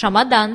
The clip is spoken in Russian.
чемодан